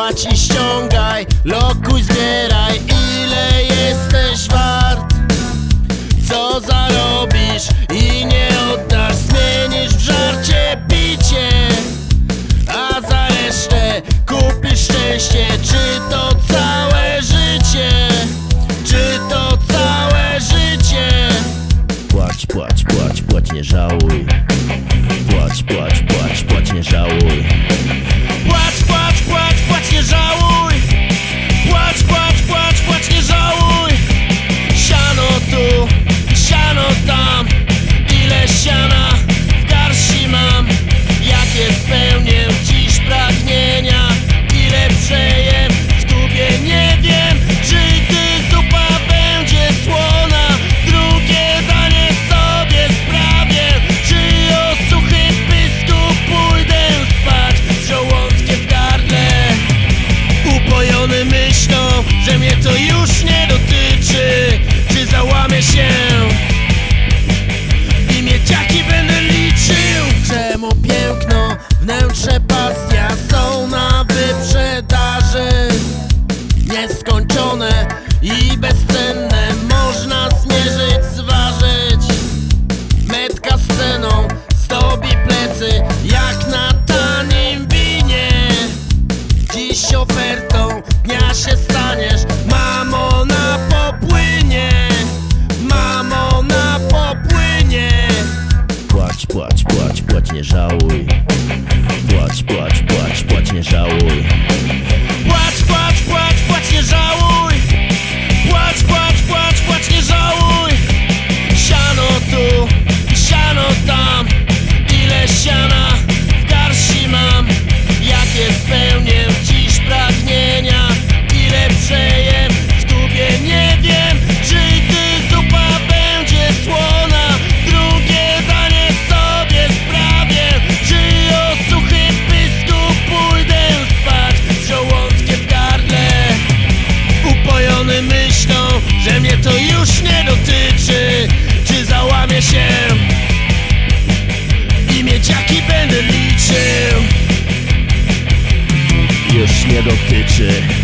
płać i ściągaj, lokuj, zbieraj i nie żałuj nie dotyczy